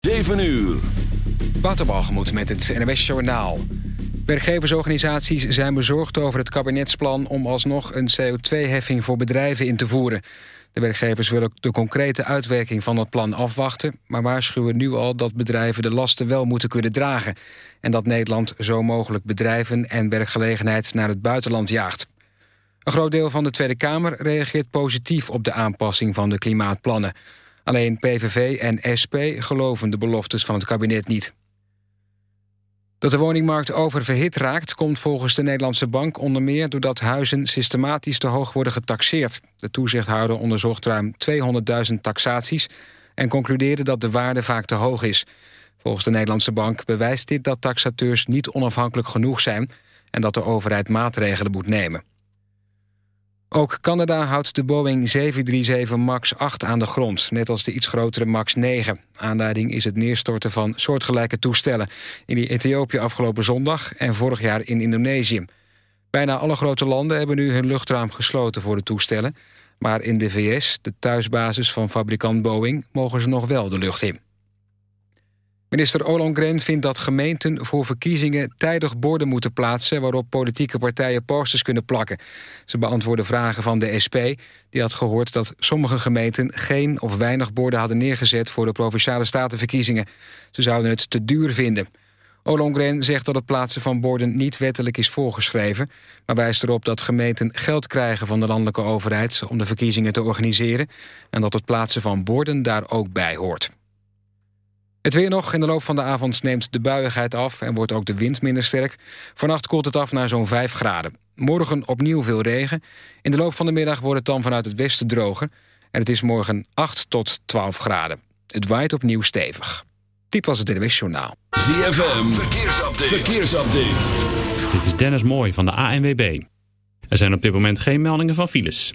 7 uur. Waterbalgemoed met het NWS Journaal. Werkgeversorganisaties zijn bezorgd over het kabinetsplan... om alsnog een CO2-heffing voor bedrijven in te voeren. De werkgevers willen de concrete uitwerking van het plan afwachten... maar waarschuwen nu al dat bedrijven de lasten wel moeten kunnen dragen... en dat Nederland zo mogelijk bedrijven en werkgelegenheid naar het buitenland jaagt. Een groot deel van de Tweede Kamer reageert positief op de aanpassing van de klimaatplannen... Alleen PVV en SP geloven de beloftes van het kabinet niet. Dat de woningmarkt oververhit raakt... komt volgens de Nederlandse Bank onder meer... doordat huizen systematisch te hoog worden getaxeerd. De toezichthouder onderzocht ruim 200.000 taxaties... en concludeerde dat de waarde vaak te hoog is. Volgens de Nederlandse Bank bewijst dit dat taxateurs niet onafhankelijk genoeg zijn... en dat de overheid maatregelen moet nemen. Ook Canada houdt de Boeing 737 MAX 8 aan de grond, net als de iets grotere MAX 9. Aanleiding is het neerstorten van soortgelijke toestellen... in Ethiopië afgelopen zondag en vorig jaar in Indonesië. Bijna alle grote landen hebben nu hun luchtruim gesloten voor de toestellen... maar in de VS, de thuisbasis van fabrikant Boeing... mogen ze nog wel de lucht in. Minister Ollongren vindt dat gemeenten voor verkiezingen tijdig borden moeten plaatsen waarop politieke partijen posters kunnen plakken. Ze beantwoordde vragen van de SP, die had gehoord dat sommige gemeenten geen of weinig borden hadden neergezet voor de Provinciale Statenverkiezingen. Ze zouden het te duur vinden. Ollongren zegt dat het plaatsen van borden niet wettelijk is voorgeschreven... maar wijst erop dat gemeenten geld krijgen van de landelijke overheid... om de verkiezingen te organiseren... en dat het plaatsen van borden daar ook bij hoort. Het weer nog. In de loop van de avond neemt de buiigheid af... en wordt ook de wind minder sterk. Vannacht koelt het af naar zo'n 5 graden. Morgen opnieuw veel regen. In de loop van de middag wordt het dan vanuit het westen droger. En het is morgen 8 tot 12 graden. Het waait opnieuw stevig. Dit was het NWS Journaal. ZFM, verkeersupdate. verkeersupdate. Dit is Dennis Mooij van de ANWB. Er zijn op dit moment geen meldingen van files.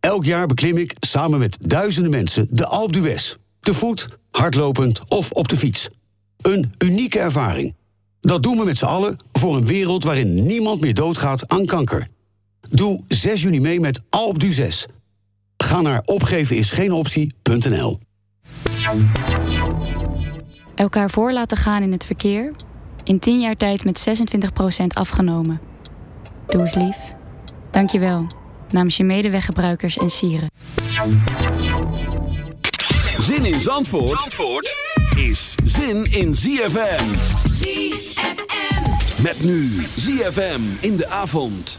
Elk jaar beklim ik samen met duizenden mensen de Alpe d'Huez. Te voet, hardlopend of op de fiets. Een unieke ervaring. Dat doen we met z'n allen voor een wereld waarin niemand meer doodgaat aan kanker. Doe 6 juni mee met d'Huez. Ga naar opgevenisgeenoptie.nl Elkaar voor laten gaan in het verkeer. In 10 jaar tijd met 26% afgenomen. Doe eens lief. Dank je wel. Namens je medeweggebruikers en sieren. Zin in Zandvoort, Zandvoort is zin in ZFM. ZFM. Met nu ZFM in de avond.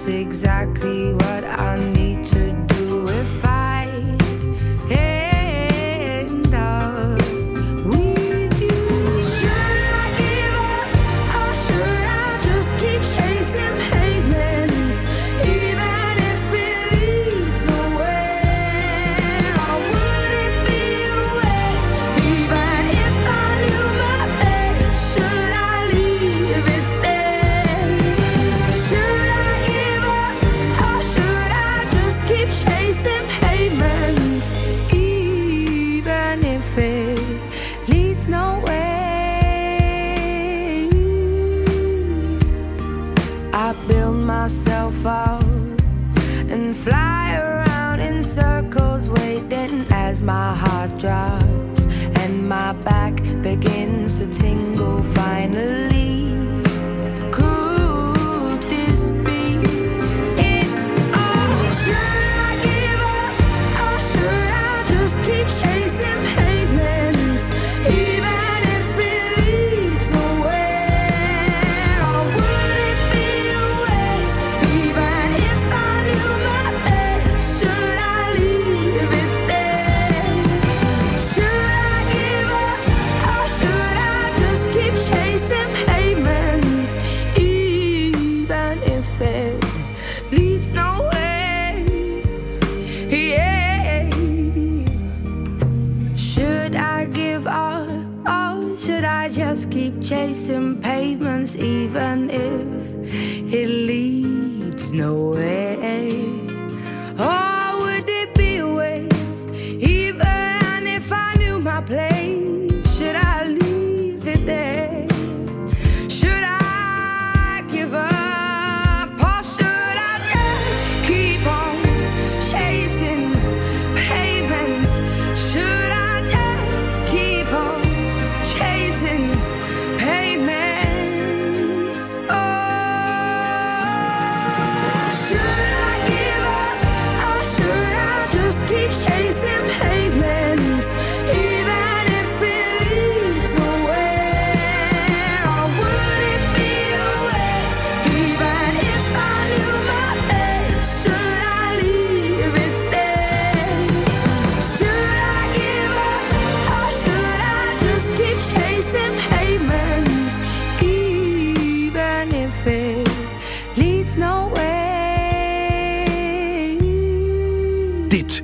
that's exactly what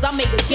cause I make it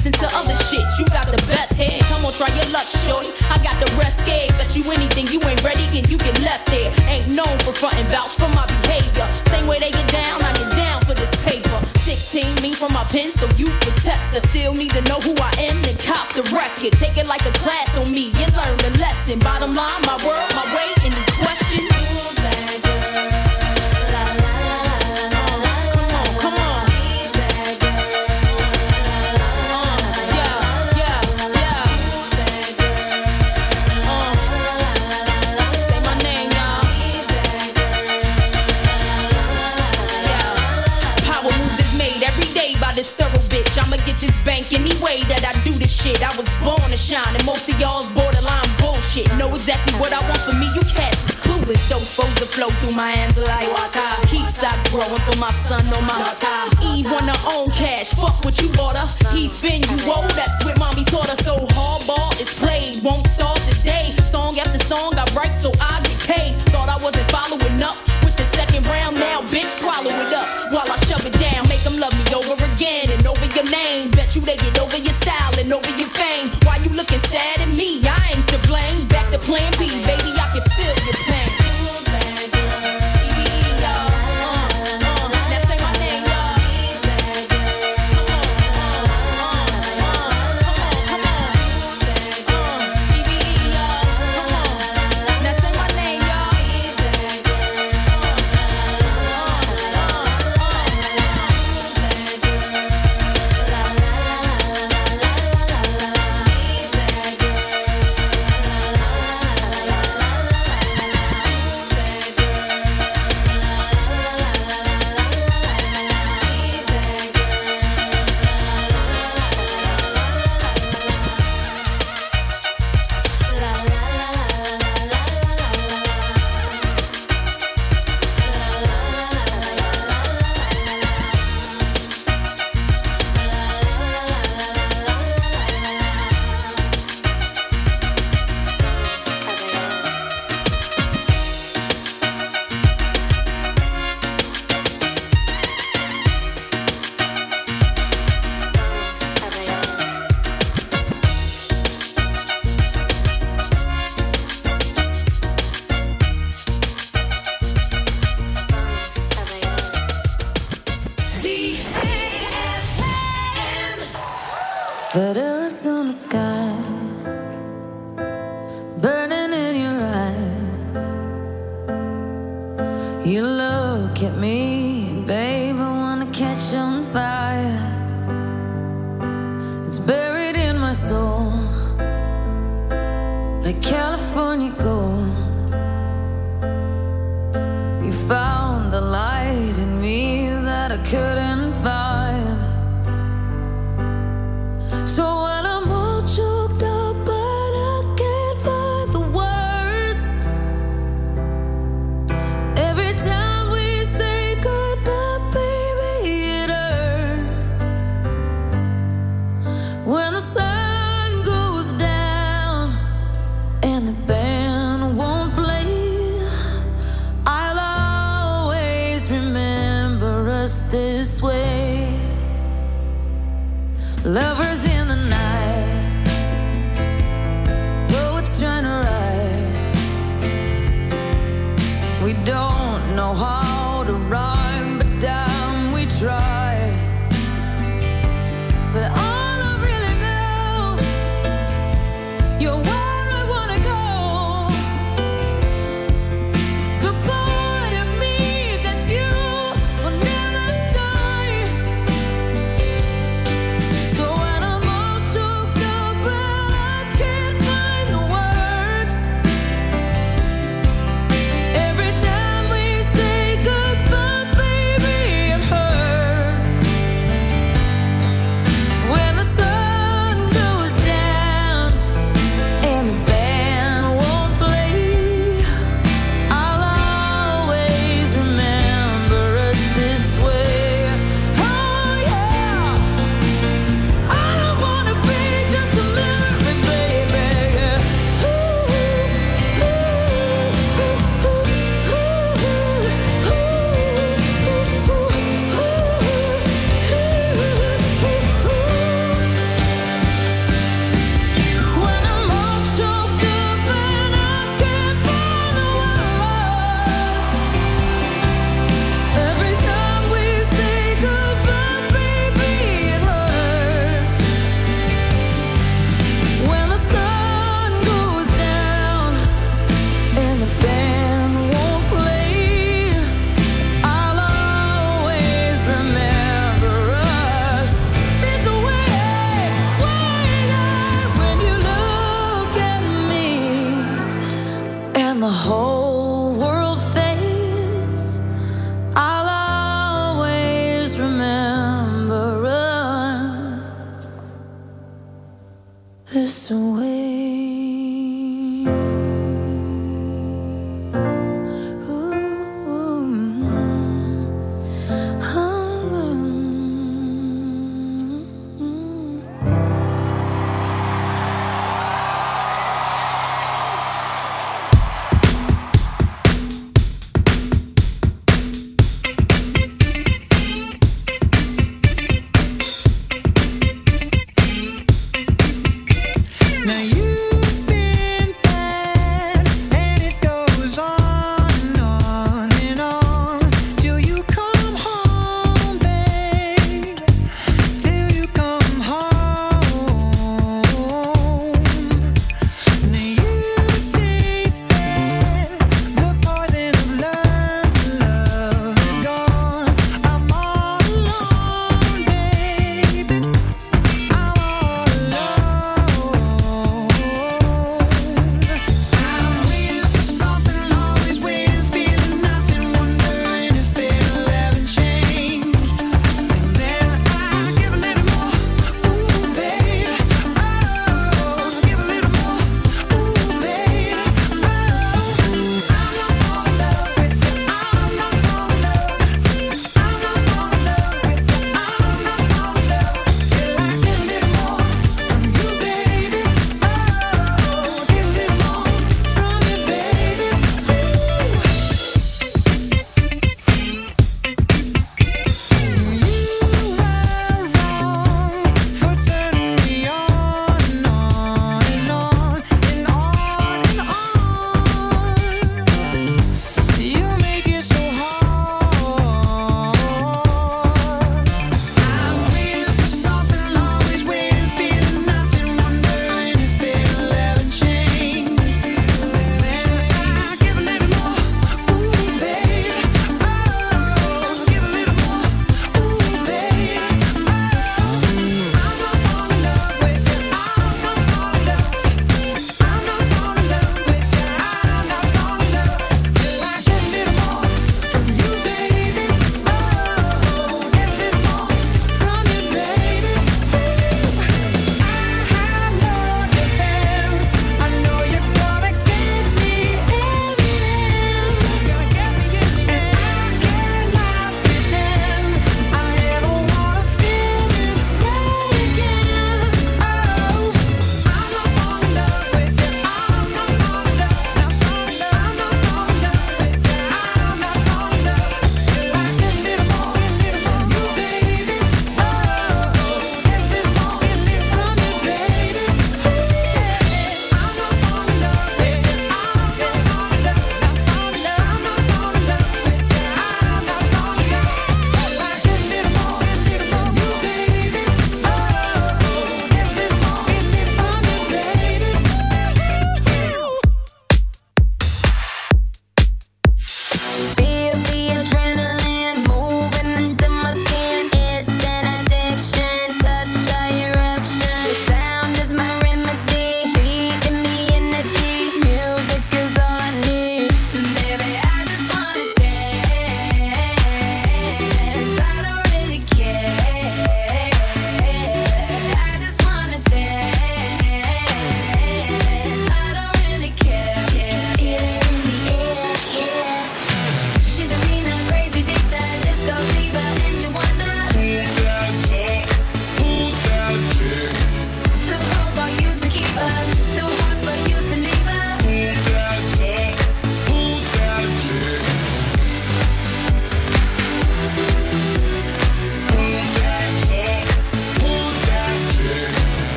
Since the other this thorough bitch. I'ma get this bank any way that I do this shit. I was born to shine, and most of y'all's borderline bullshit. Know exactly what I want for me, you cats is clueless. Those foes that flow through my hands like water. Keep stocks growing for my son on my time. Eve wanna own cash, fuck what you order. He's been you old, that's what mommy taught us. So hardball is played, won't start the day. Song after song I write, so I